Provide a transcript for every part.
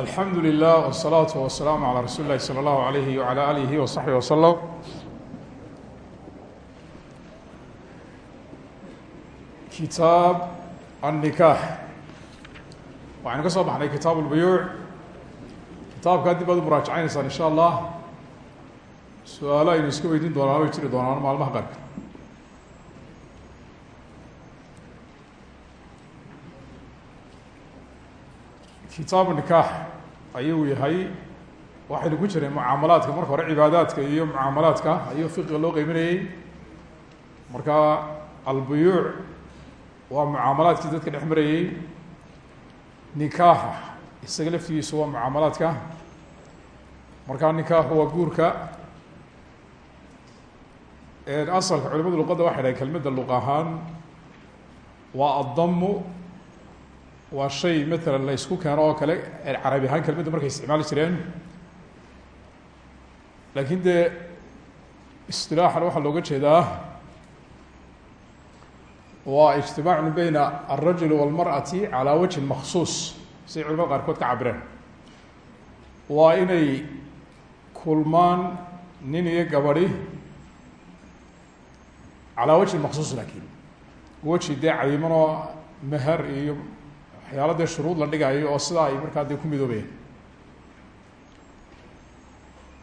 alxamdu lilah wsalaatu wasalaamu calaa rasuuli lahi salى allahu alayhi wala alihi wasaxbihi wasalam kitaab annikaax waxaynu ka soo baxnay kitaabu lbuyuuc kitaabkaa dib aad u muraajacaynaysaa insha allah su'aalo aynu iska weydiin doonaan way jiri doonaan maalmaha qaarka kitaabu nikaax ayuu yahay. Waxaynu ku jiray mucaamalaadka marka hore cibaadaadka iyo mucaamalaadka ayuu fiqiga loo qeyminayey marka albuyuuc waa mucaamalaadkii dadka dhex marayey nikaaxa isaga laftigiisu waa mucaamalaadka. Markaa nikaaxu waa guurka. Asalka culimada luqadda waxay dhahay kelmadda luq ahaan waa addamu waa shay matalan la ysku keeno oo kale carabi ahaan kelmadda markay isticmaali jireen. Laakiin dee istilaaxan waxaa looga jeedaa waa ijtimaacun beyna alrajuli walmar'ati calaa wajhin maksuus siday culamada qaarkood ka cabireen waa inay kulmaan nin iyo gabadhi calaa wajhin maksuus laakiin. Weji dee cadiiman oo meher iyo waxyaala dee shuruud la dhigayo oo sidaa ay markaa dee ku midoobayaan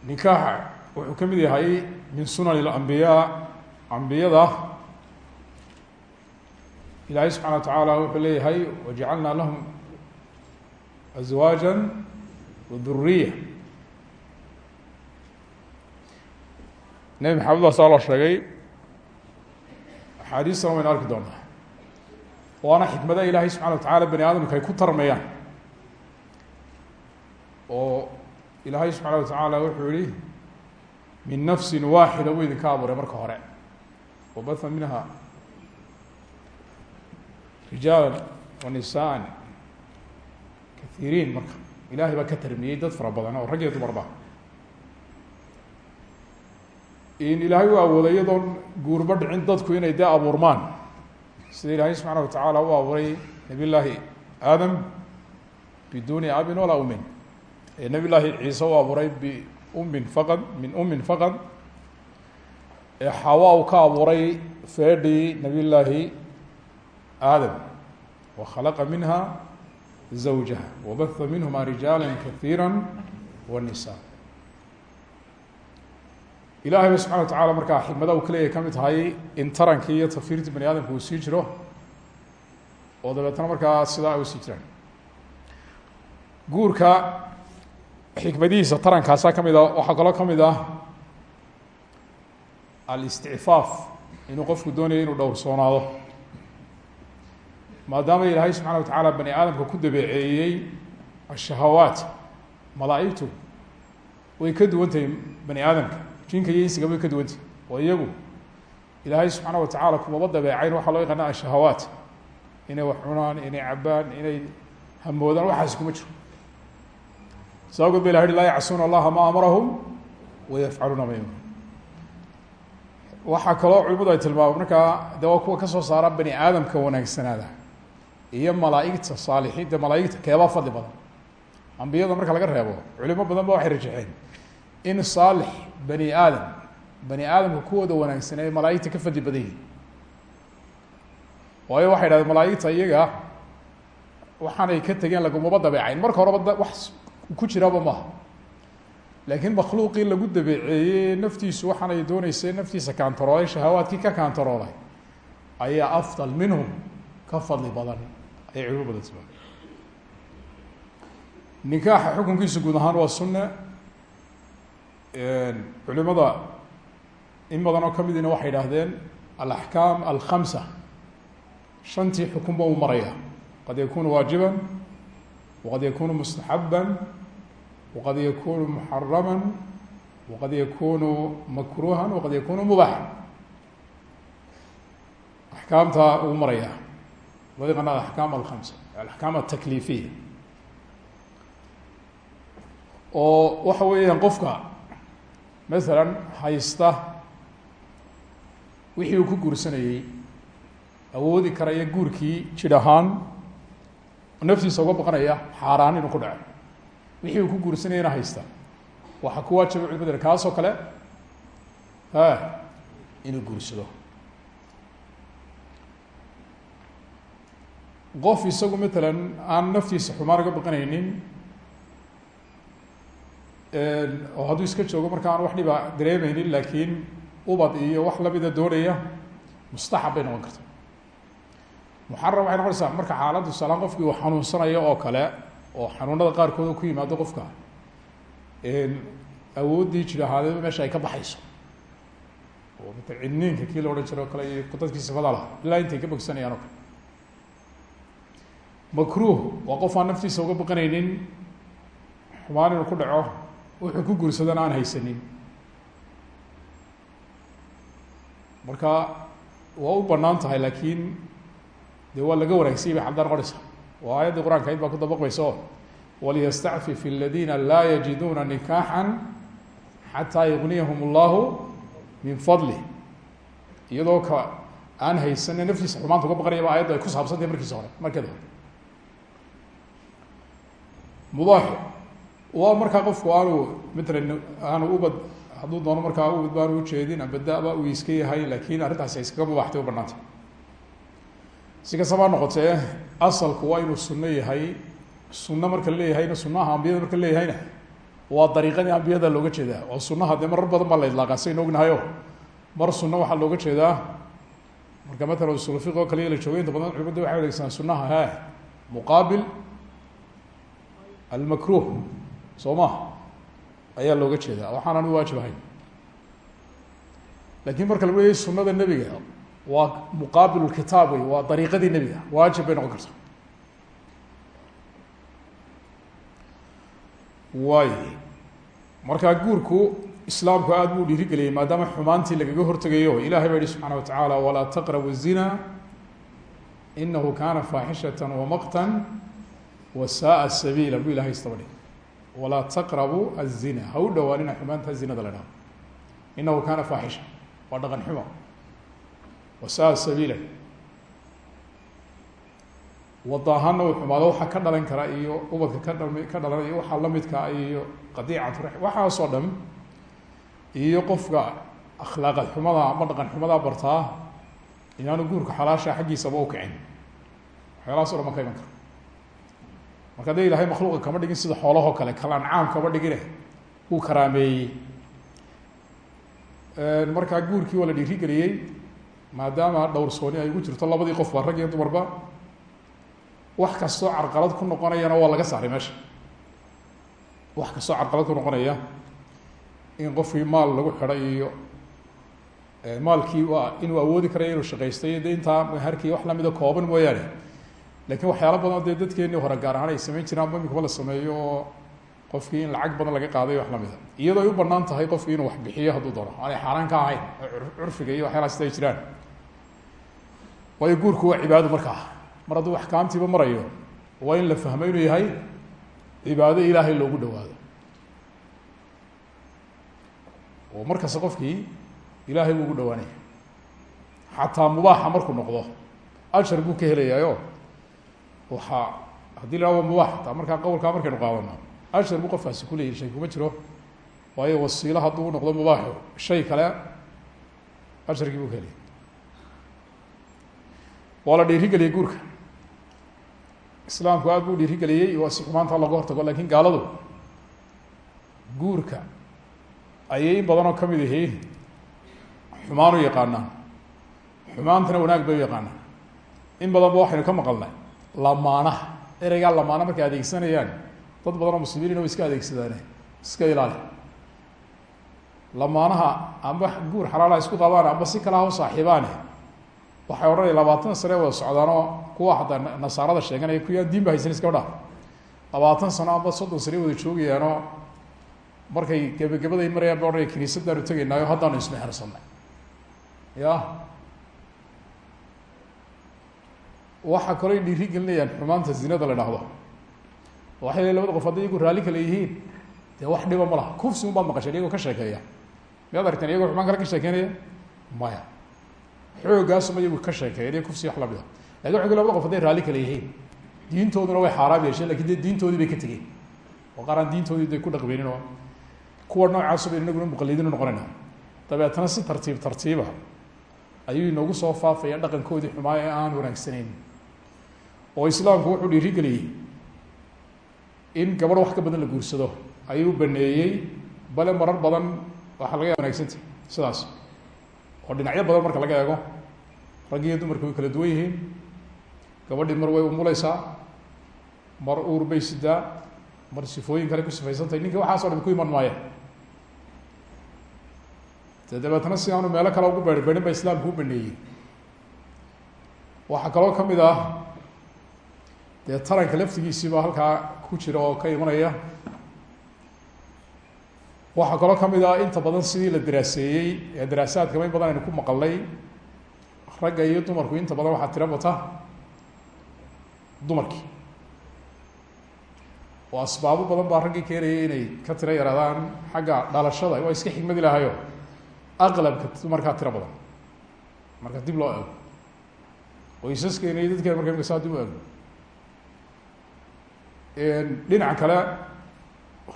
nikaaxa wuxuu ka mid yahay min sunan اlambiyaa ambiyada ilaahay subxana wa tacaala wuxuu leeyahay wajacalnaa lahum azwaaja waduriya nebi maxamed baa saa loo sheegay axaadiistana waynu arki doonaa waana xikmada ilaahay subxana wa tacaala bani aadamka ay ku tarmayaan. Oo ilaahay subxaana wa tacaala wuxuu yihi min nafsi waaxida buu idinka abuuray marka hore. Wabatha minha rijaala wa nisaan kahiiriin marka. Ilahay baa ka tarmiyey dad fara badan oo rag iyo dumarba in ilaahay u awooday iyadoon guurba dhicin dadku inay dee abuurmaan sida ilaahay subxaana wa tacaala u abuuray nabiy llaahi aadam? Biduni abin walaa umin nabiy llaahi ciise u abuuray biumin faqad min umin faqad. Xawa u ka abuuray feedhii nabiy llaahi aadam. Wa khalaqa minha zawjaha wabaha minhuma rijaala kahiira wanisa ilahay ba subxana wa tacala markaa xikmada uu ka leeyahy ka mid tahay in tarankii iyo tafiirtii bani aadamka uu sii jiro. Oo dabeetna markaa sidaa ay u sii jiraan. Guurka xikmadihiisa tarankaasaa ka mid a waxaa kaloo ka mid ah alisticfaaf inuu qofku doonayo inuu dhowrsoonaado maadaama ilaahay subxana wa tacaala bani aadamka ku dabeeceeyey ashahawaat malaa-igtu way ka duwan tahay bani aadamka jinka iyo insiga way ka duwantah oo iyagu ilaahay subxaana wa tacaala kumaba dabeecayn waxaa loo yaqaana ashahawaat. Inay wax inay cabaan inay hamoodaan waxaas kuma jiro. Saa ogood ba ilah hi laa yacsuuna allaha ma amarahum wayafcaluuna ma yamurun waxaa kaloo culimadu ay tilmaameen markaa de waa kuwa ka soo saara bani aadamka wanaagsanaada iyo malaaigta saalixiinta malaaigta keebaa fadli badan. Ambiyada marka laga reebo culimo badan ba waxay rajaxeen in saalix bani aadam. Bani aadamka kuwooda wanaagsan ay malaaigta ka fadli badan yihiin waayo waxay dhahdeen malaaigta iyaga waxaanay ka tegeen lagumaba dabeecayn. Marka horeba wax ku jiraba maaha. Laakiin makhluuqii lagu dabeeceeyey naftiisu waxaanay dooneysay naftiisa kaantaroolay shahawaadkii ka kaantaroolay ayaa afdal minhum ka fadli badan. Ayay culimo badan tilmaameen nikaaxa xukunkiisa guud ahaan waa sunne culimada in badan oo kamidina waxay idhaahdeen alaxkaam alkhamsa. Shantii xukunba uu maraya. Qad yakunu waajiba waqad yakunu mustaxaba waqad yakunu muxarama waqad yakunu makruha waqad yakunu mubaxa axkaamta uu maraya. Loo yaqaana alaxkaam alkhamsa alaxkaam altakliifiya oo waxa weeyaan qofka masalan haysta wixii uu ku guursanayey awoodi karaya guurkii jir ahaan naftiisa uga baqanaya xaaraan inuu ku dhaco. Wixii uu ku guursanayana haysta. Waxaa ku waajibay culimada kaasoo kale inuu guursado. Qof isagu matalan aan naftiisa xumaan uga baqanaynin oo hadduu iska joogo marka aan wax dhiba dareemeynin laakiin ubad iyo wax lamida doonaya mustaxab bay noqon karta. Muxaram waxay noqonaysaa marka xaaladdu salaan qofkii uu xanuunsanayo oo kale oo xanuunada qaarkood ku yimaado qofka awooddii jir meesha ay ka baxayso. Oo mata cidniinka kii la odhan jiro o kale iyo dadkii sifada laha ilaa intay ka bogsanayaan o kale. Makruuh waa qof aan naftiisa uga baqanaynin xumaan inuu ku dhaco wuxuu ku guursadana aan haysanin. Marka waa u bannaan tahay laakiin dee waa laga wanaagsanyay bay xaddaa noqonaysa waa aayaddii qur'aanka ayd baa ku dabaqmaysa oo waliyastacfif اladina laa yajiduuna nikaaxa xataa yugniyahum اllahu min fadlih. Iyadoo ka aan haysana naftiisa xumaanta uga baqanaya ba ayaddu ay ku saabsantahay markiisa hore markeeda hore. Mubaaxu waa markaa qofku aanu matalan aanu ubad hadduu doono markaa ubad baanu ujeedin ambada-ba uu iska yahay laakiin arrintaasi iskaga mubaaxtay u banaantay si kastaba noqotee asalku waa inuu sunno yahay sunno marka la leeyahayna sunaha ambiyada marka la leeyahayna waa dariiqadii ambiyada looga jeedaa. Oo sunaha dee marar badan baa la idlaaqaa ognahayo mar sunno waxaa looga jeedaa. Marka matalan usulfiq oo kaliya la joogo inta badan culimada waxay adeegsadaan sunaha ha muqaabil almakruh soo ma ayaa looga jeedaa. Waxaanan waajib ahayn. Lakin marka lagu leeyahy sunada nebiga waa muqaabil kitaab wey waa dariiqadii nebiga. Waajib bay noqon karta waay markaa guurku islaamku aada buu dhiirigeliyay maadaama xumaantii lagaga hortegayo ilahay baa yihi subxaana wa tacaala walaa taqrabu الzina inahu kana faaxishata wamaqtan wasaaa sabiila. Buu ilahay istaba dhig walaa taqrabu الzina ha u dhawaanina xumaanta zinada la dhaho inahu kana faaxisha waa dhaqan xumo wasaaa sabiila wada ahaana uu xumaado waxaa ka dhalan kara iyo ubadka ka dha ka dhalanaya waxaa lamidkaa iyo qadiicatu r waxaasoo dhan iyo qofka akhlaaqad xumada ama dhaqan xumadaa bartaa inaanu guurka xalaasha xaggiisaba u kicin waxyaalahaas ma ka marka dee ilahay makhluuqa kama dhigin sida xoolahoo kale kal ancaam kama dhigine wuu karaameeyey. Markaa guurkii waa la dhiirigeliyey maadaama dhowrsooni ay ugu jirto labadii qofba rag iyo dumarba wax kastoo carqalad ku noqonayana waa laga saaray meesha. Wax kastoo carqalad ku noqonaya in qofkii maal lagu xidhay iyo maalkii inuu awoodi karaya inuu shaqaystay de intaa maharkii wax lamida kooban mooyaane laakiin waxyaala badan dee dadkeenii hore gaar ahaan ay samayn jiraan ba imikaba la sameeyo oo qofkii in lacag badan laga qaaday wax lamida iyadoo ay u bannaan tahay qofkii inuu wax bixiyo hadduu doono. Aanay xaaraan ka ahayn curfiga iyo waxyaalaha sida ay jiraan. Waayo guurku waa cibaado markaa mar hadduu axkaamtiiba marayo waa in la fahmo inuu yahay cibaado ilaahay loogu dhawaado oo markasta qofkii ilaahay buu ugu dhawaanaya xataa mubaaxa markuu noqdo ajar buu ka helayaayo waxaa haddii la mubaax hataa markaa qowlkaa markaynu qaadano ajar buu qofkaasi kuleeyahy shay kuma jiro. Waayo wasiilo hadduu noqdo mubaaxu shay kale ajarkii buu ka helaya waa la dhiirigeliyey guurka. Islaamku aada buu dhiirigeliyey waa si xumaanta looga hortago laakiin gaaladu guurka ayay in badanoo ka mid ihi xumaan u yaqaanaan. Xumaantana wanaag bay u yaqaanaan. In badanba waxaynu ka maqalnay lamaanaha ereygaa lamaana markay adeegsanayaan dad badanoo muslimiin way iska adeegsadaane iska ilaali. Lamaanaha amba guur xalaalaha isku qabaan amba si kale ha u saaxiibaane. Waxay odhanaya labaatan sane wada socdaanoo kuwa hataa nasaarada sheeganaya kuwaan diin ba haysan iskaba dhaa labaatan sano amba soddon sane wada joogayaanoo markay gebagabaday marayaan ba odhanaya kiniisadaanu tegaynaayo haddaanu ismexersanay ya waxaa kaloo dhiiri gelinayaan xumaanta zinada la dhahdo. Waxay le labada qof hadday iyagu raalli kale yihiin dee wax dhiba ma kufsi un baad maqasheen iyagoo ka sheekeeya. Miyaad aragteen iyagoo xumaan kale ka sheekeynaya? Maya. Xoogaasuma iyagu ka sheekeeyan iyo kufsi wax la mid a laakiin wa labada qof hadday raalli kale yihiin diintooduna way xaaraam yeesheen laakiin dee bay ka tegeen. Oo qaar aan diintoodii ku dhaqmeynin oo kuwa noocaas baynu inaguna muqalidiinu noqonayna. Dabeetana si tartiib tartiiba ayuu inoogu soo faafaya dhaqankoodii xumaa ee aan wanaagsanayn oo islaamku wuxuu dhiirigeliyey in gabadh wax ka badan la guursado. Ayuu baneeyey bale marar badan waxaa laga ya wanagsanta sidaas. Oo dhinacyo badan marka laga eego. Rag iyo dumarku way kala duwan yihiin. Gabadhii mar way umuleysaa mar uur bay sidaa mar sifooyin kale ku sifaysantahay ninka waxaaso dhan ku iman maaya de dabeetna si aanu meelo kale ugu beeri berin ba islaamku u baneeyey. Waxaa kaloo ka mid ah dee taranka laftigiisiiba halkaa ku jira oo ka imanaya. Waxaa kaloo ka mid ah inta badan sidii la daraaseeyey ee daraasaadkama in badan aynu ku maqalnay. Ragga iyo dumarku inta badan waxaa tiro bata dumarkii. Oo asbaabo badan baa raggii keenayay inay ka tiro yaraadaan. Xagga dhalashada waa iska xigmadi lahayo aqlabka dumarkaa tiro badan. Marka dib loo ego qoysaskeena iyo dadkeena marka imka saa dib u ego dhinaca kale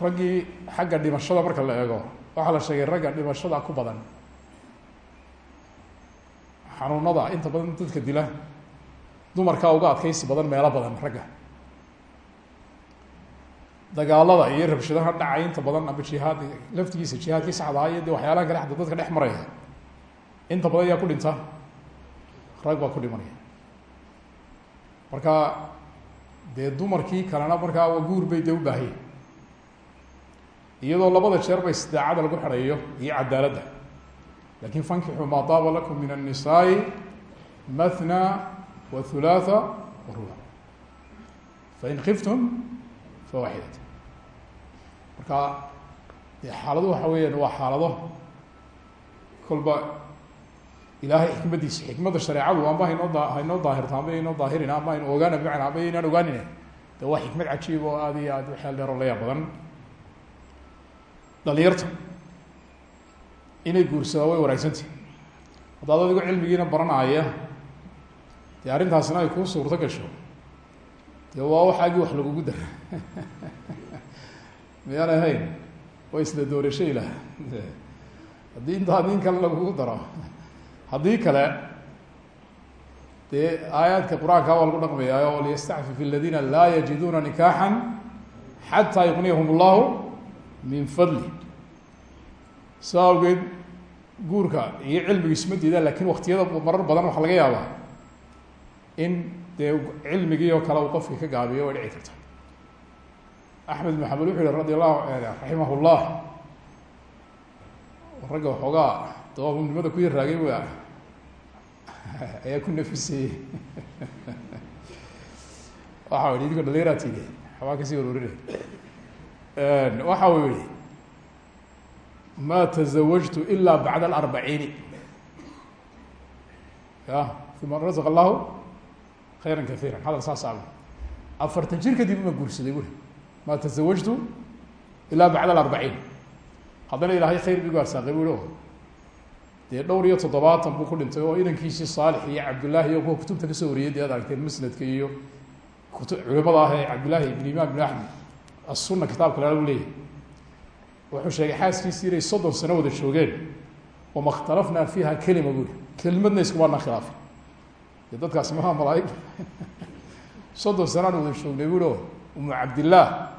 raggii xagga dhimashada marka la eego waxaa la sheegay ragga dhimashada ku badan. Xanuunada inta badan dadka dila dumarkaa uga adkeysi badan meelo badan ragga. Dagaalada iyo rabshadaha dhacay inta badan ama jihaad laftigiisa jihaadkii saxdaa iyo de waxyaalaha kale xata dadka dhex maraya inta badan yaa ku dhinta rag baa ku dhimanaya. Marka dee dumarkii kalena markaa guur bay dee u baahaya iyadoo labada jeer ba istidaacada lagu xidhayo iyo cadaaladda. Lakin fankixuu maa daaba lakum min الnisaai mathna wa hulaatha wa ruba fain kiftum fawaxidat marka dee xaalado waxa weeyaan waa xaalado kolba ilaahay xikmadiisa xikmadda shareecadu amba haynoo da haynoo daahirta amba inoo daahirina ama aynu ogaana bimacna amba inaan ogaanina de waa xikmad cajiib oo aad iyo aad u xeel dheer oo layaa badan. Dhalinyarta inay guursadaa way wanaagsantah haddaad adigo cilmigiina baranaya dee arrintaasina ay kuu suurto gasho. Dee waa waxaagii wax lagugu dara miyaan ahayn? Waa isla doorasho ilaah haddii intaa nin kale lagugu daro haddii kale dee aayaadka qur'aanka waa lagu dhaqmayaayo o liyastacfif aladiina laa yajiduuna nikaaxan xataa yuqniyahum allahu min fadli. Saa awgeed guurka iyo cilmigu isma diidaan laakiin waktiyada marar badan waxaa laga yaabaa in dee cilmigii oo kale uu qofkii ka gaabiyo way dhici karta axmed ibn xambal wuxu yihi radi allahu raximah llah ragga waxoogaa dawaabnimada ku yaraagay waa ayaa ku nafisayey waxa yihi idinko dhalinyaraatide xabaa ka sii waruurinay waxa uu yihi ma tزawajtu ila bacd alarbaciini ya uma razq allahu khayra kaiira hadal saas a afartan jir kadib uma guursaday buri. Ma tزawajtu ila bacd alarbaciin. Haddana ilaahay khayr bigu arsaaqay bui dee dhowr iyo toddobaatan buu ku dhintay oo inankiisii saalix iyo cabdullaahi iyo kuwa kutubta ka soo wariyay dee ad aragteen iyo kutu culimada ah ee cabdullaahi ibn imaam ibn axmed asuna kitaabka lalagu leeyahy wuxuu sheegay xaaskiisii inay soddon sano wada joogeen wama khtalafnaa fiiha kelima buri kelimadna iskumaana khilaafin dee dadkaasi maha malaaig. Soddon sanaan wada joognay buri o umu cabdillaah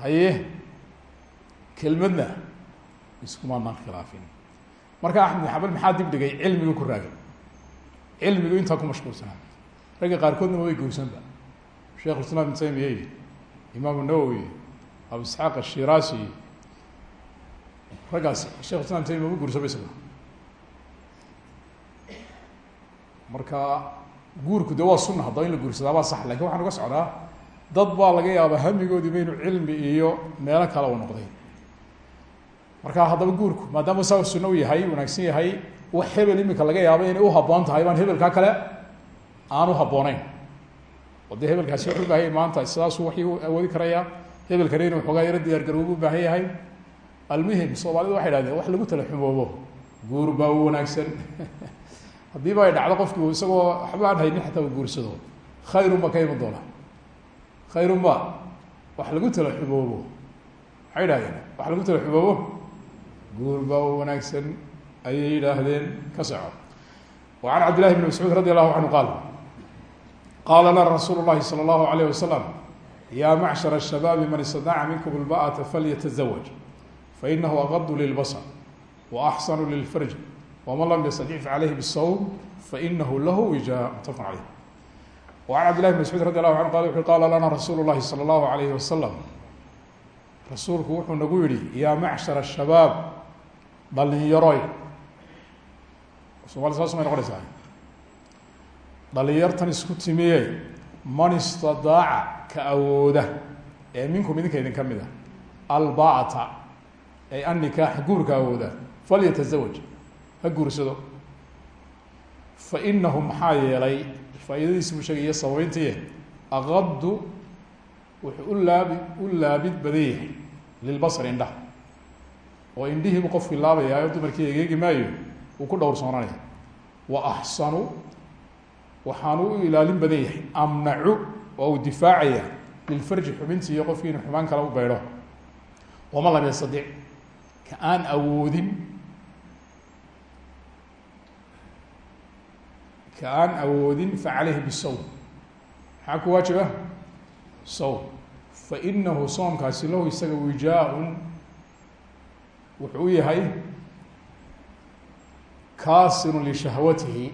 haye kelmadna iskumaanaan khilaafin marka axmed bin maxaa dib dhigay cilmigu ku raagay? Cilmigu intaa ku mashquulsanaa ragga qaarkoodna way gowsanba sheikh islaam ibn taymiya iyo imaam nawowi abu isxaaq ashiraasi. Raggaasi shekh islam taymiya mama guursaba isaga marka guurku de waa sunna haddaba in la guursadaa baa sax laakiin waxaan uga socdaa dad baa laga yaabaa hamigoodiiba inuu cilmi iyo meelo kale u noqday marka haddaba guurku maadaama saa sunno u yahay wanaagsan yahay wax hebel imika laga yaabo inay uhaboon tahay baan hebelkaa kale aan uhabooneyn oo dee hebelkaasi wuxuu u baahanya maanta sidaasuu waxii u awoodi karaya hebelkana inuu xoogaa yaro diyaar garoobu u baahan yahay. Almuhim soomaalida waxay hahdeen wax lagu tala xumoobo guur baa u wanaagsan. Haddiiba ay dhacdo qofki isagoo waxba aan haynin xataa guursado khayrun ba ka doona khayrun ba wax lagu tala xuboobo maxay yidhahdeen wax lagu tala xuboobo guurba oo wanaagsan ayay yidhaahdeen ka soco. Wa can cabdillahi bni mascuud radi allahu canhu qaal qaala lana rasuulu llahi sala allahu alayh wasalam ya macshar ashabaabi man istadaca minkum ilba'ata falyatazawaj fainahu aqadu lilbasar wa axsanu lilfarji waman lam yastadic facalayhi bisawm fainahu lahu wija mutafaq caleyh wa can cabdillahi bn mascuud radi allahu canhu qal wuxu qaala lana rasuulu llahi sala allahu alayhi wasalam rasuulku wuxuu nagu yihi ya macshar shabaab dhalinyaroy somaali saas may noqonaysaa? Dhalinyartan isku timiye man istadaaca ka awooda. Ee minkum idinka idin ka mid ay annikaaxa guurka awooda. Falyatazawaj ha guursado. Fa inahu maxaa yeelay faa'iidadiisi buu sheegaya sababeyntiye aqadu wuxuu u u laabid badan yahay. Lilbasr indhaha oo indhihiibu qofkii laabayaayo dumarkii egeegi maayo uu ku dhowrsoonanaya wa axsanu waxaanu u ilaalin badan yahay. Amnacu oo uu difaacaya lilfarji xubintii iyo qofkii inu xumaan kale u beydho waman lam yastadic ka aan awoodin ka aan awoodin facaleyhi bisawm. Maxaa ku waajiba sawm. Fainahu soomkaasi lahu isaga wijaa-un wuxuu yahay kaasirun lishahwatihi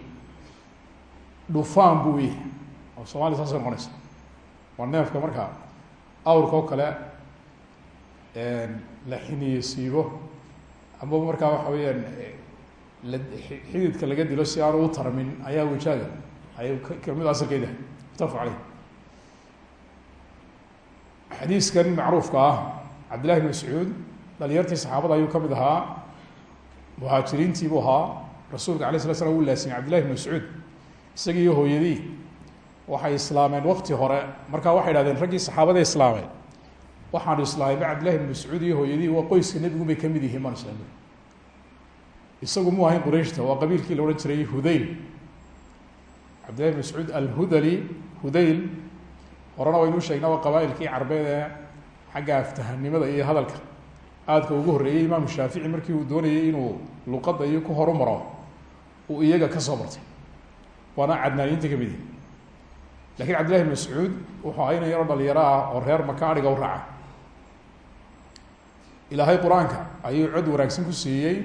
dhufaan buu yahay. Oo somalia saasay noqonaysa. Waa neefka marka awrka oo kale la xiniye siibo amaba markaa waxa weeyaan la xididka laga dilo si aanu u tarmin ayaa wijaaga ay ka mid asalkeeda mutafaq caleyh xadiiskan macruufka ah cabdillahi bn mascuud dhalinyartii saxaabada ayuu ka mid ahaa muhaajiriintii buu ahaa rasuulka alay sla slam wuu laasimay cabdillahi bn mascuud. Isagii iyo hooyadii waxay islaameen wakti hore. Markaa waxay idhahdeen raggii saxaabada islaameen waxaanu islaamay cabdillahi bn mascuud iyo hooyadii waa qoyska nebigu bay ka mid yihiin maan islaamay isagu mu ahayn qurayshta waa qabiilkii la odhan jiray hudayl. Cabdillahi bn mascuud alhudali hudayl horena waynuu sheegnaa waa qabaailkii carbeed ee xagga aftahanimada iyo hadalka aadka ugu horreeyey imaamu shaafici markii uu doonayay inuu luqadda iyo ku horumaro uu iyaga ka soo bartay waana cadnaaniyiinta ka mid yihi laakiin cabdillahi bn mascuud wuxuu ahaa ina yaroo dhalinyaro ah oo reer maka adhiga u raaca. Ilaahay qur'aanka ayuu cod wanaagsan ku siiyey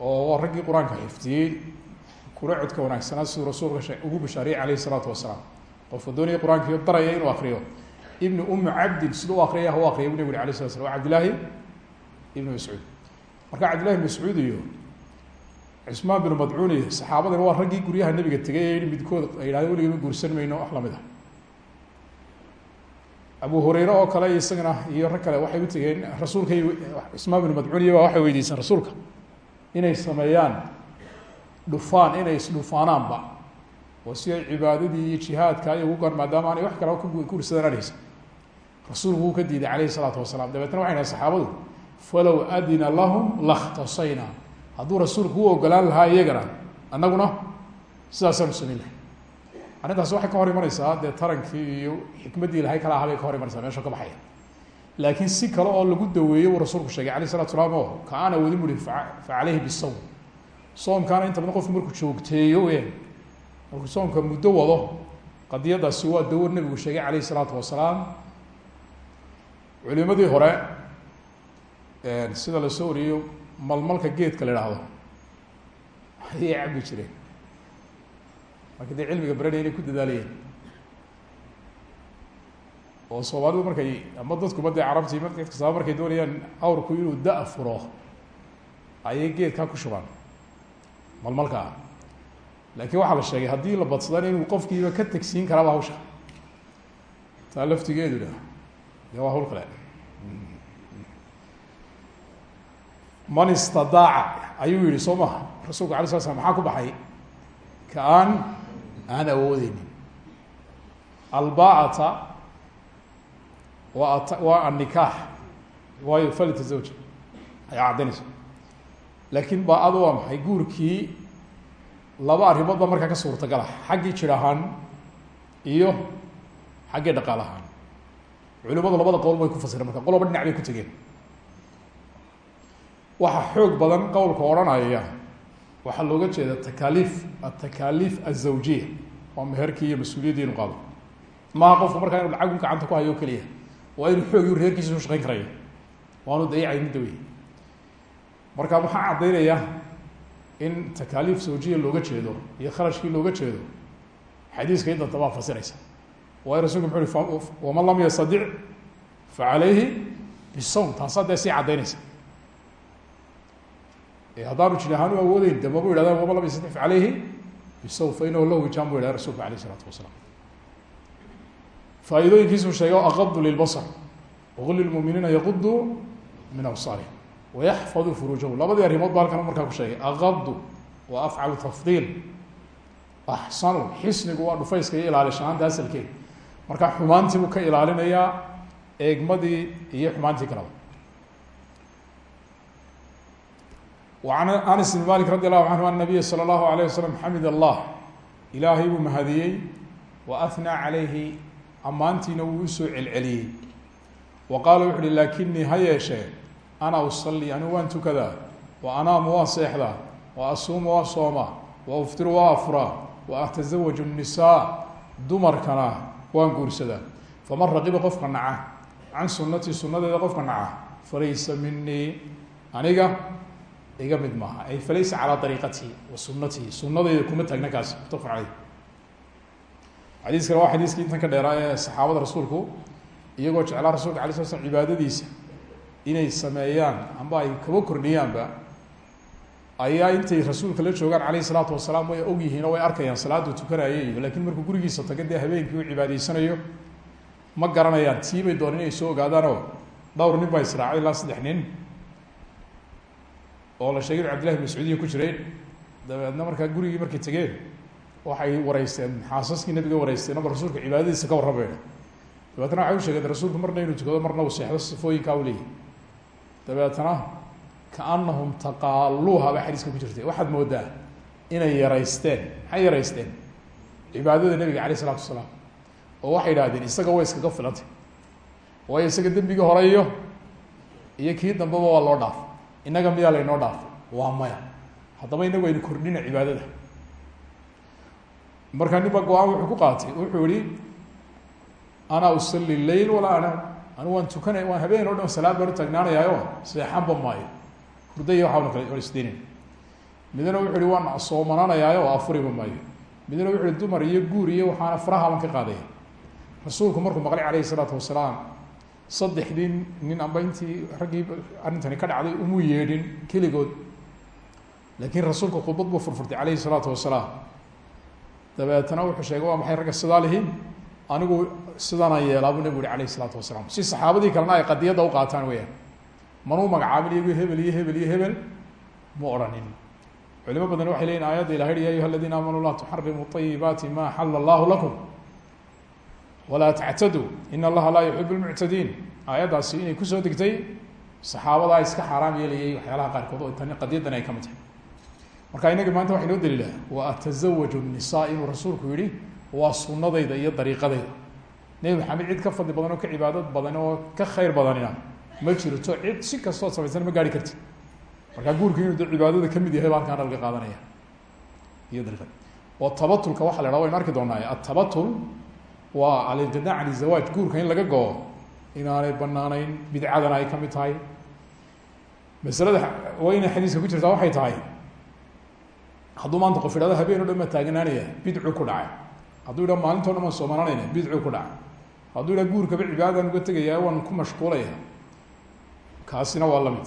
oo raggii qur'aanka xifdiyey kuna codka wanaagsanaa siduu rasuulka ugu bashaariyey caleyhi isalaatu wasalaam. Qofka doonaya qur'aankii daraya inuu akriyo ibnu umi cabdin sida u akriyay ha u akriya bu nabig uri alay sla slam wa cabdillaahi ibnu mascuud. Marka cabdillahi mascuud iyo cusmaan binu madcuun iyo saxaabadana waa raggii guryaha nabiga tegay ee midkood ay yidhahdeen weligama guursan mayno wax ah. Abu hureyre oo kale isagana iyo rag kale waxay u tegeen rasuulka cusmaan binu madcuun iyo baa waxay rasuulka inay sameeyaan dhufaan inay isdhufaanaanba oo si ay cibaadadii iyo jihaadka ay ugu gar maadaama aanay wax kale kuursadaan adhaysa rasuulku ka diiday caleyhi salaatu wasalaam. Dabeetna waxay dhahay saxaabadu falow adina lahum lakhtasayna. Hadduu rasuulku u ogolaan lahaa iyagana annaguna sidaasaanu samayn lahay. Arrintaas waxay ka hor dee tarankii iyo xikmaddii ilahay kala ahaa bay ka hor imanaysaa meesha ka baxaya. Laakiin si kale oo lagu daweeyo uu rasuulku sheegay alayh salatu salaam oo ka aan awoodin bu uhi fa caleyhi bisawm. Soomkaana inta badan qofku markuu joogteeyo weyaan markuu soomka muddo wado qadiyadaasi waa dawo nebigu sheegay caleyhi salaatu wasalaam culimadii hore sida la soo wariyo malmalka geedka la idhaahdo ayay cabi jireen. Marka dee cilmiga baranaya inay ku dadaalayeen oo soomaalidu markay ama dadkuba dee carabtii mad kastaba markay doonayaan awrku inuu da- furo ayay geedkaa ku shubaan. Malmalka. Ah laakiin waxaa la sheegay haddii la badsadana inuu qofkiiba ka tegsiin karaaba hawsha. Taa laftigeeduna. Dee waa hawl kale man istadaaca ayuu yihi soo maha rasuulku alay sla slam maxaa ku baxay? Ka aan aan alba'ata waa waa annikaax. Waayo falita zawja. Ayaa caddaynaysa laakiin baa-adu waa maxay? Guurkii laba arrimood baa markaa ka suurtagala. Xaggii jir ahaan iyo xaggii dhaqaal ahaan culimadu labada qowl bay ku fasireen marka qoloba dhinac bay ku tegeen waxa xoog badan qowlka odhanaya. Waxaa looga jeeda takaaliif atakaaliif azawjiya waa meherkii iyo mas'uuliyaddii inu qaado. Maaha qofku markaa inu lacagun gacanta ku hayo keliya waa inuu xoog reerkiisa u shaqeyn karaya. Waanu dayacay midda wey marka waxaa caddaynaya in takaaliif zawjiya looga jeedo iyo kharashkii looga jeedo xadiiska idanta baa fasiraysa. Waayo rasulku muxu uhi waman lam yastadic fa calayhi bisawm. Taasaa dee sii caddaynaysa haddaanu jin ahaan u awoodeyn de mabu yidhahdaan waman lam yastadic fa calayhi? Bisawm fa inahu lahu wijaan bu yidhahda rasulku alayh isalaatu wasalaam. Faa'iidooyinkiisuu sheegay aqadu lilbasr waqul lilmuminiina yaquduu min absaarihim wayaxfaduu furuujahum labadii arrimood ba halkan markaa ku sheegay aqadu waa afcalu tafdiil axsanu xisnigu waa dhufayska iyo ilaalishahaanta marka xumaantii buu ka ilaalinayaa eegmadii iyo xumaantii kalaba an anas bn malik radi allahu canhu an nabiya salى allahu alayh waslm xamid allah ilaahay buu mahadiyey wa ahnaa calayhi ammaantiina wuu u soo celceliyey wa qaala wuxu uhi laakinii ha yeeshee ana usallii anigu waan tukadaa wa anaamu waa seexdaa wa asuumu waa soomaa wa uftiru waa afuraa wa atasawaju nisaa dumarkana waan guursadaa faman raqiba qofka naca can sunatii sunadeeda qofka naca falaysa minii aniga iga mid maaha. Ay falaysa calaa ariiqatihi wa sunatihi sunadeyda kuma taagna kaas mutafaq caleyh xadiiskana waa xadiiskii intan ka dheeraa ee saxaabada rasuulku iyagoo jeclaa rasulka alay sla slam cibaadadiisa inay sameeyaan amba ay kaba kordhiyaanba ayaa intay rasuulka la joogaan caleyh isalaatu wasalaam way og yihiin oo way arkayaan salaadu tukanayo iyo laakiin markuu gurigiisa taga dee habeenkii u cibaadaysanayo ma garanayaan tii bay doon inay soo ogaadaanoo dhowr nin baa israacay ilaa saddex nin oo la sheegay inu cabdillahi ku jireen. Dabeedna markaa gurigii markay tegeen waxay wareysteen xaasaskii nabiga wareysteen aba rasuulka cibaadadiisa ka warramayna. Dabeetna waxay u sheegeen rasuulku marna inuu tukado marna uu seexdo sifooyinkaa u leeyahy dabeetna kaanahum taqaaluuha baa xadiiska ku jirtay. Waxaad moodaa inay yaraysteen maxay yaraysteen? Cibaadada nabiga alayh isalaatu wasalaam. Oo waxay idhahdeen isaga way iskaga filantay. Waayo isaga dembigii horeyo iyo kii dambeba waa loo dhaafay innaga miyaa laynoo dhaafay waa maya. Haddaba inagu aynu kordhina cibaadada. Markaa nin ba go'aan wuxuu ku qaatay. Wuxuu yihi ana usali leyl walaa anaam anu waan tukanay waan habeen o dhan salaad baan utaagnaanayaayo seexanba maayo. Hurday waxaanu kale isdinin midna wuxu uhi waan soomananayaayo oo afuriba maayo. Midna wuxu uhi dumar iyo guur iyo waxaana faraha baan ka qaadaya. Rasuulku markuu maqlay calayhi isalaatu wasalaam saddexdii nin amba intii raggii arrintani ka dhacday umu yeedhin keligood. Laakiin rasuulku khudbad buu furfurtay calayhi isalaatu wasalaam. Dabeetna wuxuu sheegay waa maxay ragga sidaa lihiin? Anigu sidaanaan yeelaa buu nabigu uhi alayh isalaatu wasalaam. Si saxaabadii kalena ay qadiyadda u qaataan weyaan manuu magacaabin iyagu hebel iyo hebel iyo hebel mu odhanin culimo badan waxay leyihin aayadda ilaha hi ya ayuha aladiina aamanuu laa tuxarimuu ayibaati ma axala allahu lakum walaa tactaduu ina allaha laa yuxib lmuctadiin aayaddaasi inay ku soo degtay saxaabadaa iska xaaraam yeelayay waxyaalaha qaarkood oo tani qadiyadan ay ka mid tahay. Marka inaga maanta waxa inoo daliila wa atasawaju nisa inuu rasuulku yihi waa sunadayda iyo dariiqadayda. Nebi maxamed cid ka fadli badan oo ka cibaadad badan oo ka khayr badanina ma jirto cid si kastood samaysana ma gaari karti. Markaa guurku inuu de cibaadada ka mid yahay ba halkaan laga qaadanaya. Iyo dariiqada oo tabatulka waxa la hahda waynu arki doonaa atabatul waa alinqidaac can izawaaj guurka in laga go-o inaanay banaaneyn bidcadana ay ka mid tahay. Masalada waa inay xadiiska ku jirtaa waxay tahay hadduu maanta qof habeen o dhan ma taagnaanaya bidcu ku dhacay. Hadduu idha maalinto dhan waan soomananayna bidcu ku dhacay hadduu idha guurkaba cibaadadan uga tegaya waan ku mashquulaya. Kaasina waa la mid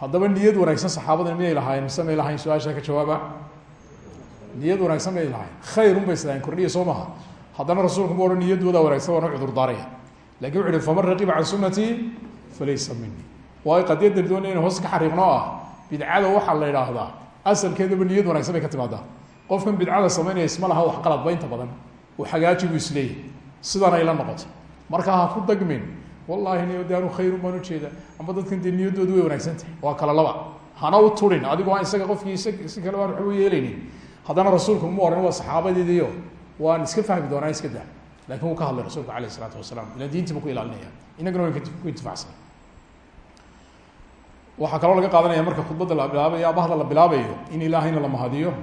haddaba niyad wanaagsan saxaabadan miyay lahaayeen? Mise may lahayn su'aasha ka jawaaba? Niyad wanaagsan may lahayn khayr un bay islahayn soo maha haddana rasuulku ma niyadooda wanaagsan waana cudur daaraya laakiin wuxu uhi faman raqiba can sunatii falaysa mini waayo qadiyaddan doonaya inu hoos ka xariiqno ah. Bidcada waxaa la idhaahdaa asalkeedaba niyad wanagsan ka timaadaa. Qofkan bidcada samaynaya isma laha wax qaladba inta badan uu xagaaji buu isleeyahy sidan ay la noqotay. Marka ha ku dagmin wallahi niyo de anu khayrun baan ujeeda amba dadkan niyadoodu way wanaagsan tahay. Waa kala laba. Hana u turin. Adigoo aan isaga qofkii si kale aan waxba yeelaynin. Haddana rasuulku ma ohan waa saxaabadeediyo waan iska fahmi doonaa iska dah laakiin wuu ka hadlay rasulka alayh isalaatu wasalaam. Ilan diintii bu ku ilaalinaya. Inagana wayn ku intifacsan waxaa kaloo laga qaadanaya marka khudbadda la bilaabayo abahda la bilaabayo in ilaahayna la mahadiyo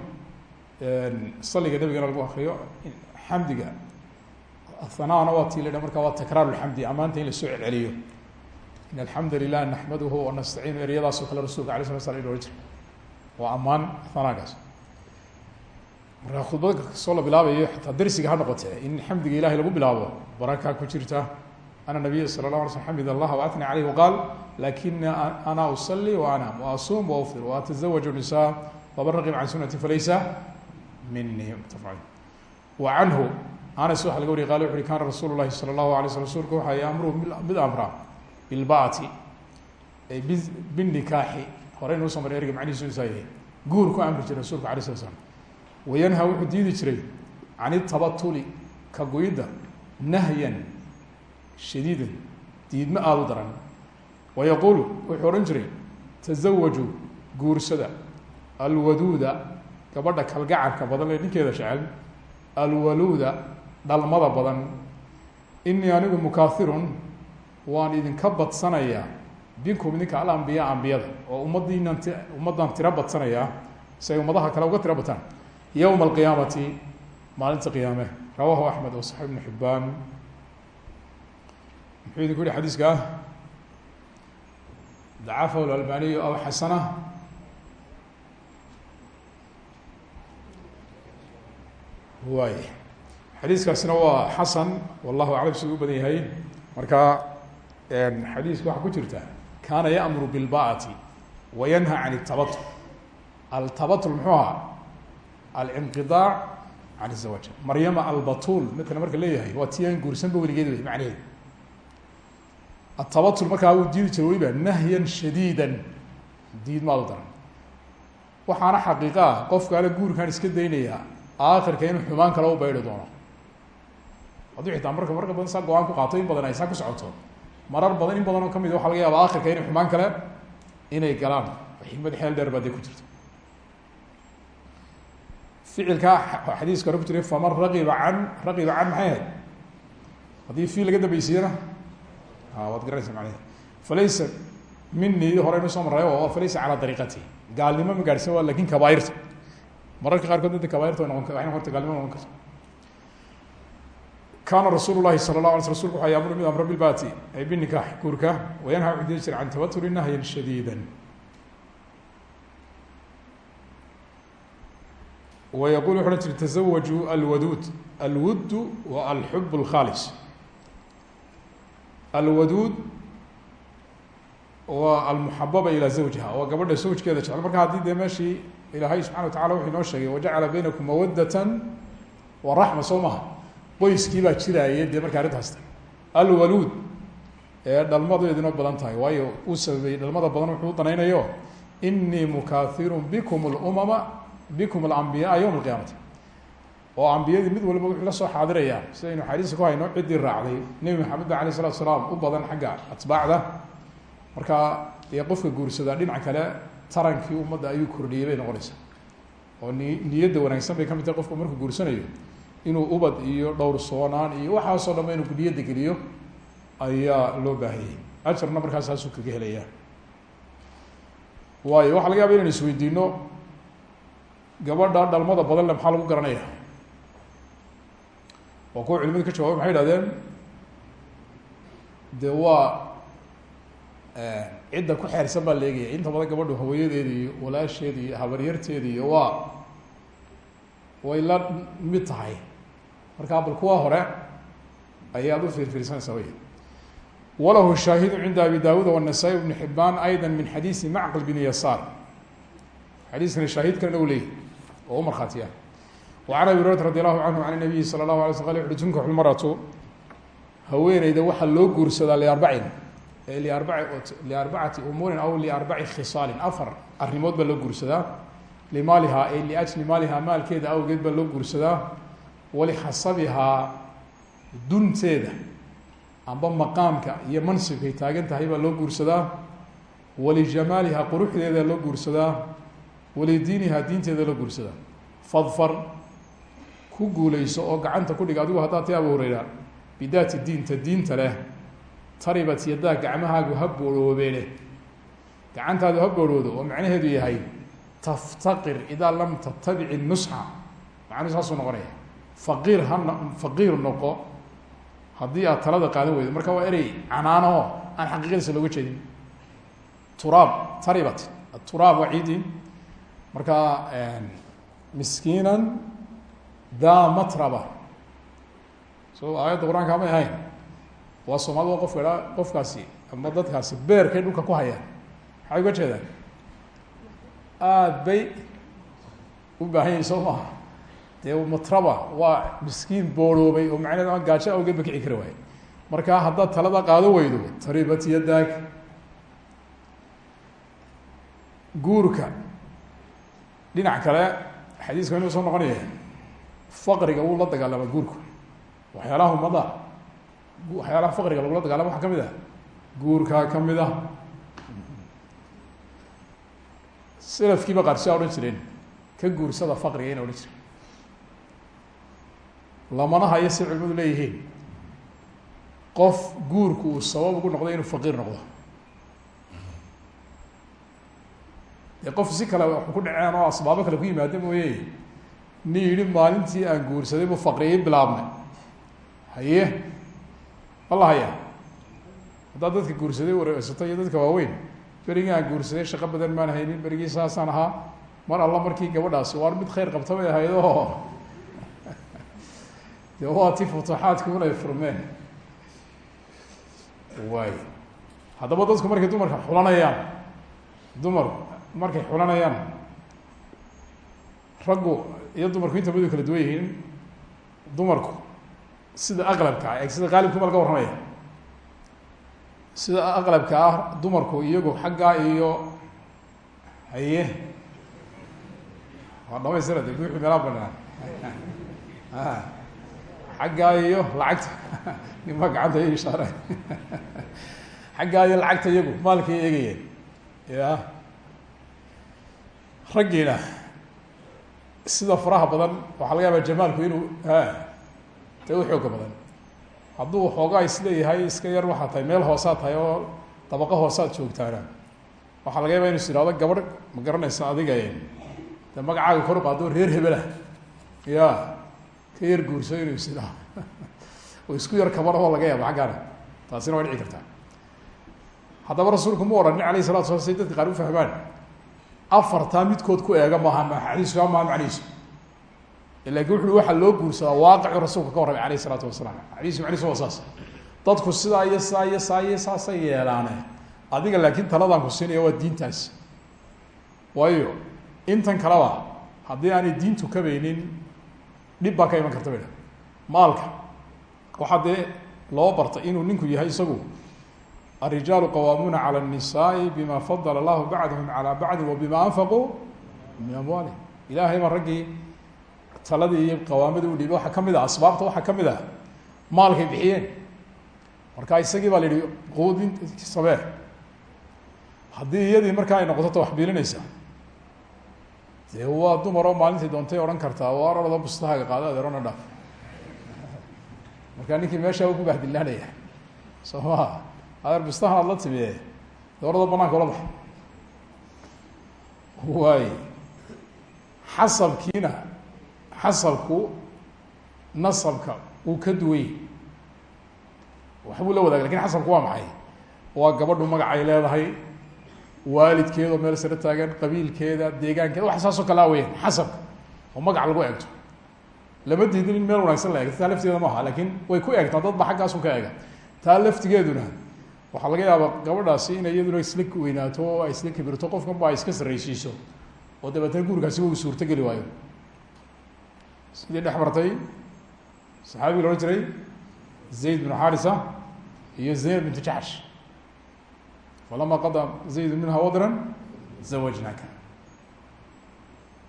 saliga nebigana lagu akriyo xamdiga hanaana waa tii la marka waa takraar lxamdi amaanta in la soo celceliyo. In alxamda lilah naxmaduhu wanastaciinu eryadaasoo kale rasulka alay sala sla in jira waa ammaan hanaagaas marka khudbada ka soo la bilaabayo xataa darsiga ha noqotee in xamdiga ilahay lagu bilaabo baraka ku jirta. Ana nabiya sala la ala sl xamid allah waatni caleyh waqaal lakina ana usali waanaam waasuum waufir waatazawaju nisa waman raqib can sunati falaysa mini wa canhu anas waxa laga wariy qala wuxu uhi kana rasuulu lahi sala allahu alay sl rasulku waxa yamru mid amra bilbati binikaaxi horeynu u soo maray erga macnihiisu isaa yahay guur amri jiray rasulku alay sla slam wayanha wuxuu diidi jiray can itabatuli ka goyidda nahyan shadiidan diidmo aada u daran wayaquulu wuxuu odhan jiray tazawaju guursada alwaduuda gabadha kalgacarka badan ee ninkeeda jecel alwaluuda dhalmada badan. Inii anigu mukaahirun waan idinka badsanayaa binkum idinka alambiya ambiyada oo ummadiinan ummaddan tiro badsanayaa si ay ummadaha kale uga tiro bataan yowma alqiyaamati maalinta qiyaame rawahu axmed wa saxib ibnu xibaan muxuu idinku yihi xadiiska dacafahu lalbaniyu aw xasana waay xadiiskaasina waa xasan wallahu aclam siduu u badan yahay marka xadiiska waxaa ku jirta kaana yamuru bilbaati wa yanha can اtabatul altabatul muxuu ahaa alcinqidaac can الzawaaj maryama albatul midkana marka leeyahay waa ti aan guursanba weligeed wey macnaheedu. Atabatul markaa wuu diidi jiray weliba nahyan shadiida diid maadu daran. Waxaana xaqiiqa ah qofka ale guurkan iska daynaya aakhirka inuu xumaan kale u baydi doono. Hadduu xitaa marka marka badan saa go'aan ku qaato in badan ay saa ku socoto. Marar badan in badan oo ka mid jirta ficilkaa xadiiska hore ku jiray faman raqiba can raqiba can maxay ahayd? Haddii fi laga dambaysiiyana? Waad garanaysa macnahe falaysa minii horeynu soo marray oo falaysa calaa dariiqati. Gaalnimo ma gaadhsan waa laakiin kabaairta. Mararka qaarkood inta kabaairta way noqon waxay noqon karta gaalnimo noqon karta. Kaana rasuul lahi sala la ala sl rasulku bilbati ay binikaax guurka wayanha wuxuu diri jiray can nahyan shadiida wayaqul wuxu ohan jiri tazawaju alwaduud alwuddu wa alxub اlkhalis alwaduud waa almuxababa ilaa zawjiha waa gabadha zawjkeeda jecel marka haddii dee meeshii ilaahay subxana wa tacala wuxuu inoo sheegay wajacala baynakum mawadatan wa raxma soo maha qoyskii baa jiraaya dee marka arrintaas alwaluud ee dhalmadeeduna badan tahay waayo uu sababay dhalmada badan wuxuu danaynayo inii mukaahirun bikum lumama bikum alambiyaa yowma alqiyaamati. Oo ambiyadii mid walba wuxuu la soo xaadirayaa sidaynu xadiiska ku hayno ciddii raacday. Nebi maxamed ba alayh salatu salaam u badan xagga atbaacda. Marka dee qofka guursadaa dhinaca kale tarankii ummadda ayuu kordhiyay bay noqonaysaa. Oo ni niyadda wanaagsan bay ka mid tahay qofku markuu guursanayo. Inuu ubad iyo dhowr soonaan iyo waxaasoo dhanba inuu niyadda geliyo ayaa loo baahayay ajarna markaas saasuu kaga helayaa. Waayo waxaa laga yaba inaynu isweydiino gabadha dhalmada badan le maxaa lagu garanaya? Waa kuwa culimadu ka jawabay maxay ihahdeen de waa eh, cidda ku xeersan baa leegaya inta badan gabadhu hawooyadeeda iyo walaasheeda iyo habaryarteeda iyo waa way la mid tahay. Markaa bal kuwa hore ayaad u fiirfiirsanaysaa wey walahu shaahidu cinda abi daawuud wanasaa-i bn xibaan ayda min xadiisi macqil bn yasaar. Xadiiskana shaahid kalena u leeyahy oo u markhaatiya وعn abi hurayrata radi allahu canhu can الnabiyi salى الlahu alay sl qal uxu tunkaxu lmaratu haweeneyda waxaa loo guursadaa liarbacin liarba liarbacati umuurin aw liarbaci khisaalin afar arrimood baa loo guursadaa limaalihaa ay liajli maalihaa maalkeeda awgeed baa loo guursadaa walixasabihaa dunteeda amba maqaamka iyo mansibkay taagan tahay baa loo guursadaa walijamaalihaa quruxdeeda loo guursadaa walidiinihaa diinteeda loo guursadaa fadfar ku guuleyso oo gacanta ku dhig adigu haddaad ti abu hureyra bidaati diinta diinta leh taribat yadaa gacmahaagu ha boorhoobeene gacantaadu ha boorhoodo oo macnaheedu yahay taftaqir idaa lam tatabici nusxa. Macnuhu saasuu noqonaya. Faqiir ha faqiir noqo. Haddii aad talada qaadan weydo marka waa erey canaanaho aan xaqiiqadiisa looga jeedin. Turaab taribat. Aturaab waa ciidii marka miskiinan daa matraba. So aayadda qur'aanka may ahayn. Waa soomaalida qofka idhaa qofkaasi ama dadkaasi beerkay dhulka ku hayaan. Maxay uga jeedaan? Aada bay u baahan yahin soo maaha dee matraba waa miskiin booroobay oo macneed aan gaajo awgeed ba kici waaye. Marka haddaad talada qaado weydo taribat yadaag guurka dhinac kale xadiiska inuu soo noqonaya faqriga wuu la dagaalama guurku. Waxyaalaha umada waxyaalaha faqriga lagula dagaalama waxaa ka mid ah guurkaa ka mid ah. Selafkiiba qaar jireen ka guursada faqriga ina odhan jireen. Lamana hayo si culimadu leeyihiin. Qof guurku uu sabab ugu noqdo inuu faqiir noqdo dee qof si kale waxu ku dhaceen oo asbaabo kale ku yimaada mooye. Ni yidhi maalintii aan guursaday buu faqriyay bilaabmay. Haye? Ma la hayaa haddaad dadka guursaday wareegsato iyo dadka waaweyn berigii aan guursaday shaqo badan maan haynin berigii saasaan ahaa mar alla markii gabadhaasi waar mid khayr qabta bay ahayd oo de waa ti futuuxaadkun ay furmeen. Waay. Haddaba dadku markay dumarka xulanayaan dumarku markay xulanayaan raggu iyo dumarku inta badu kala duwan yihiin dumarku sida aqlabka ah sida qaalibkuma laga warramaya sida aqlabka ah dumarku iyagu xaggaa iyo haye. Waa dhamaystira de buuxi meelaa banaan. Xaggaa iyo lacagta. Nima gacanta ishaare xaggaa iyo lacagta iyagu maalkay eegayeen ya raggiina sida faraha badan waxaa laga yaabaa jamaalku inuu de u xooga badan. Hadduu xoogaa is leeyahay iska yar waxaa tahay meel hoosaad tahay oo dabaqo hoosaad joogtaana. Waxaa laga yaaba inu is ihahdo gabadh ma garanaysa adiga de magacaaga kor qaado reer hebelah ya ka yar guurso inuu is oo isku yar kabaroo laga yaaba xaggaana. Taasina waa dhici kartaa. Haddaba rasuulku mu odhanin alayh salatu sala say dadka qaar u fahmaan afartaa midkood ku eega maaha ma xadiisku maa macnihiisu laakiin wuxu waxaa loo guursadaa waaqicu rasuulka ka warramay alayh isalaatu wasalaam. Xadiisku macnihisu waa saas. Dadku sidaa iyo saa iyo saa iyo saasay yeelaane. Adiga laakiin taladaan ku siinaya waa diintaasi waayo intan kaleba haddii aanay diintu kabaynin dhib baa ka iman karta ba maalka waxaa dee loo bartay inuu ninku yahay isagu الرiجاaل qwاmuna عlى النisاء bma fضل الlah bعdهm عalى bعdi وbma anfquu min amwalihim ilahay baa raggii taladii iyo qawaamadii u dhiibay waxaa kamid ah asbaabta waxaa kamid ah maalkay bixiyeen marka isagii baa la yihi quudin samee haddii iyadii markaa ay noqoto ta wax biilinaysa dee waa dumar oo maalintii doontay odhan kartaa waar orada bustahaaga qaado adeerona dhaaf markaa ninkii meeshaa u ku bahdilaanaya soo maha adeer bustahan aad la timi doorada banaanka ula baxay waay xasabkiina xasabku nasabka uu ka duway. Waxbuu la wadaagay laakiin xasabku waa maxay? Waa gabadhu magacay leedahay waalidkeeda oo meel sare taagan qabiilkeeda deegaankeeda wax saasoo kalea weyaan xasabka oo magac lagu eegto. Lama diidin in meel wanaagsan la eegto taa lafteeda maaha laakiin way ku eegtaa dad ba xaggaasun ka eega. Taa laftigeeduna waxaa laga yaabaa gabadhaasi inay iyaduna isla weynaato oo ay isla kibirto qofkan ba ay iska sarraysiiso. Oo dabeetna guurkaasi u suurtogeli waayo. Sidii dhex martay saxaabigi la odhan jiray zayd binu xarisa iyo zaynab bintu jaxsh falama qada zaydu minha wadran zawajnaaka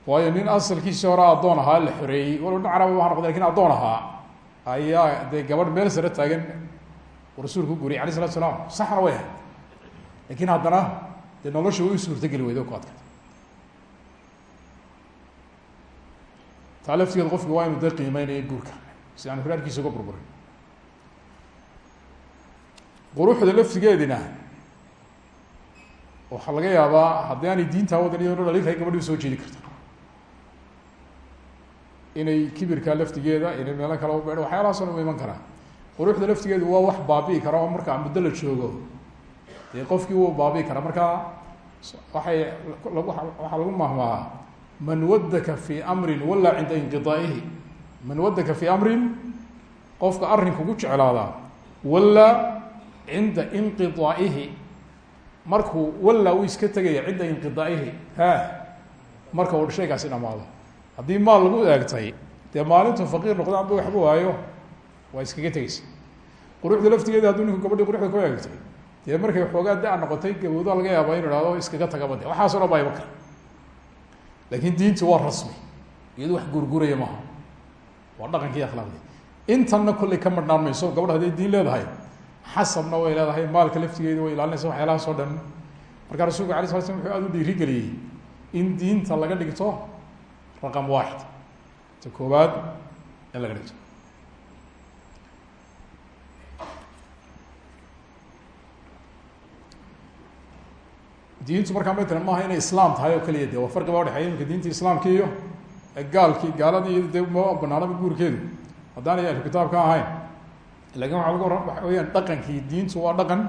waayo nin asalkiisii hore addoon ahaa la xoreeyey walow dhin caraba waa noqday laakiin addoon ahaa. Ayaa dee gabadh meel sare taagan rasuulku guriyay alay slatu salaam saxna way ahayd. Lakin haddana dee nolosha way u suurtogeli weyda ku adkata taa laftigeeda qofki waa inu dee qiimeynayo guurka si aan firaarkiisa uga burburin. Quruxda laftigeedina waxaa laga yaabaa haddii aanay diintaa wadan iyadoo dhalin kahay gabadhi soo jeedi karta. Inay kibirka laftigeeda inay meelo kale u be waxyaalahaasoo dhan u iman karaa quruxda laftigeedu waa wax baabi'i kara oo markaa muddo la joogo. Dee qofkii wuu baabi'i karaa markaa waxay waxaa lagu mahmaahaa man wadaka fi amrin wallaa cinda inqiaa'ihi man wadaka fi amrin qofka arrin kugu jeclaadaa wallaa cinda inqiaa'ihi markuu wallaa uu iska tegaya cinda inqiaa'ihi ha! Marka uu dhamaado haddii maal lagu eegtay dee maalintu faqiir noqdo amba waxba waayo waa iskaga tegeysa quruxda laftigeeda hadduu ninku gabadhii quruxda ku eegtay dee markay xoogaa da- noqotay gabowda laga yaaba inu hahdo iskaga tagaba de waxaaso dhan baa iman kara. Laakiin diinti waa rasmi. Iyado wax gurguraya maaha. Waa dhaqankii akhlaaqdi intanna kolley ka marhnaan mayso hadday diin leedahay xasabna way leedahay maalka laftigeeda way ilaalinaysa waxyaalahaas oo dhan. Markaa rasulka alay sala slam wuxuu aada u dhiirigeliyey in diinta laga dhigto raqam waaxid. Ta koowaad in laga dhigto diintu markaa matala maaha inay islaam tahay oo keliya de waa farqiba udhexeeya imika diinta islaamki iyo gaalkii gaaladii iyo dee ma banaanaba guurkeedu. Kitaabka ahayn laakiin waxa laga waran waxa weyaan dhaqankii diintu waa dhaqan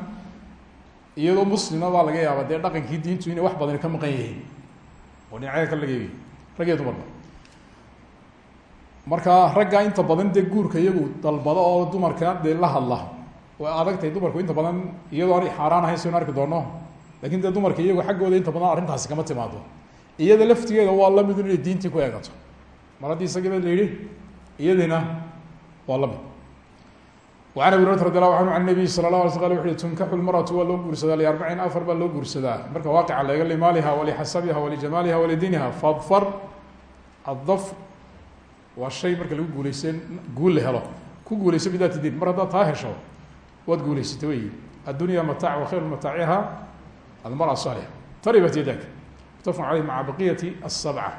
iyadoo muslima baa laga yaaba dee dhaqankii diintu inay wax badan ka maqan yihiin. Oo dhinacya kale laga eegay. Rag marka raggaa inta badan dee guurka iyagu dalbado oo dumarka dee la hadla. Way adagtahay dumarku inta badan iyadoo aanay xaaraan ahayn sinu arki doono laakiin dee dumarka iyagu xaggooda inta badan arrintaasi kama timaado. Iyada laftigeeda waa la mid inay diintii ku eegato. Mar haddii isagiba la yihi iyadina waa la mid an abi hurata radi allahu anhu an nabiy sala la ala sl uu tunkaxu lmaratu waa loo guursadaa liarbacin afar baa loo guursadaa. Marka waaqica laga limaaliha walixasabiha walijamaaliha walidiniha fadfar adaf waa shay marka lagu guuleyse guul helo. Ku guuleyso bidaat diin. Mar taa hesho waad guuleysata wey addunya wa khayru mataaciha almarأة الصالحة taribat yadak mutafq عaleyh maca baqiyati السبعة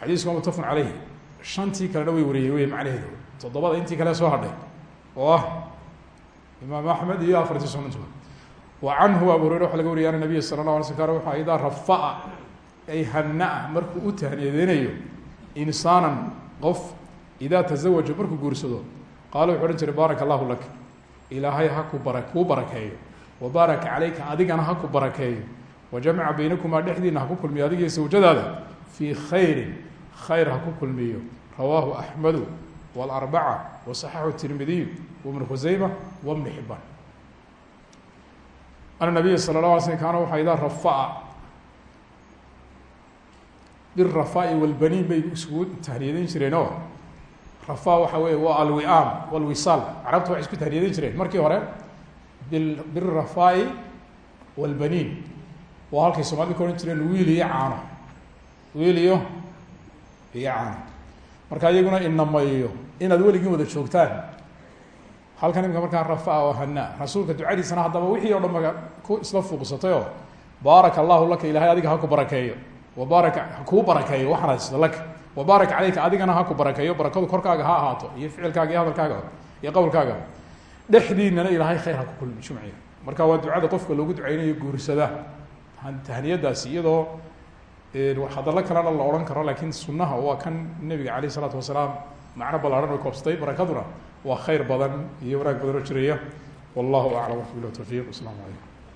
xadiisku waa mutafq عaleyh shantii kalena way wariyey wey macnaheedu toddobada intii kale soo hadhay oo ah imaam axmed iyo afartii sunantuba wa canhu abu hureyre waxa laga wariyay ana nabiya sala la alay sl wuxu idaa rafaa ay hana-a markuu u tahniyadeynayo insaanan qof idaa tazawaja markuu guursado qaala wuxu odhan jiray baaraka allahu lak ilaahay haku bara kuu barakeeyo wabaaraka calayka adigana ha ku barakeeyo. Wajamaca baynakumaa dhexdiina ha ku kulmiyo adigiyo sawjadaada fii khayrin khayr ha ku kulmiyo. Rawaahu axmedu wاlarbaca waصaxaxu tirmidiyu wbnu khusayma wbnu xibaan ana nabiya sala la ala slm kaana waxaa idaa rafaa birafaa'i walbaniin bay iskugu tahriyadan jireenoo rafaa waxa weeye waa alwiaam walwisaal. Carabta waxay isku tahriyadan jireen. Markii hore birrafai walbaniin waa halkay soomaalida ka odhan jireen wiil iyo caano. Wiil iyo iyo caano. Marka iyaguna inamayo inaad weligiin wada joogtaan. Halkan imika markaa rafa oo hana rasuulka ducadiisana haddaba wixii o dhan maka ku isla fuuqsatayoo baaraka allahu laka ilahay adiga haku barakeeyo. Wabaarak hakuu barakeeyo waxaana sida laka wabaarak caleyka adigana haku barakeeyo. Barakadu korkaaga ha ahaato iyo ficilkaaga iyo hadalkaaga iyo qowlkaaga dhexdiinana ilaahay khayr haku kulmi jumciga marka waa ducada qofka loogu duceynayo guursada. Tahniyadaasi iyadoo hadallo kalena la odhan karo laakiin sunaha waa kan nebiga aleyh isalaatu wasalaam macno ballaaran way koobsatay barakaduna waa khayr badan iyo wanaag badan oo jiraya wallahu aclam wbilah tawfiq waslamu calaykum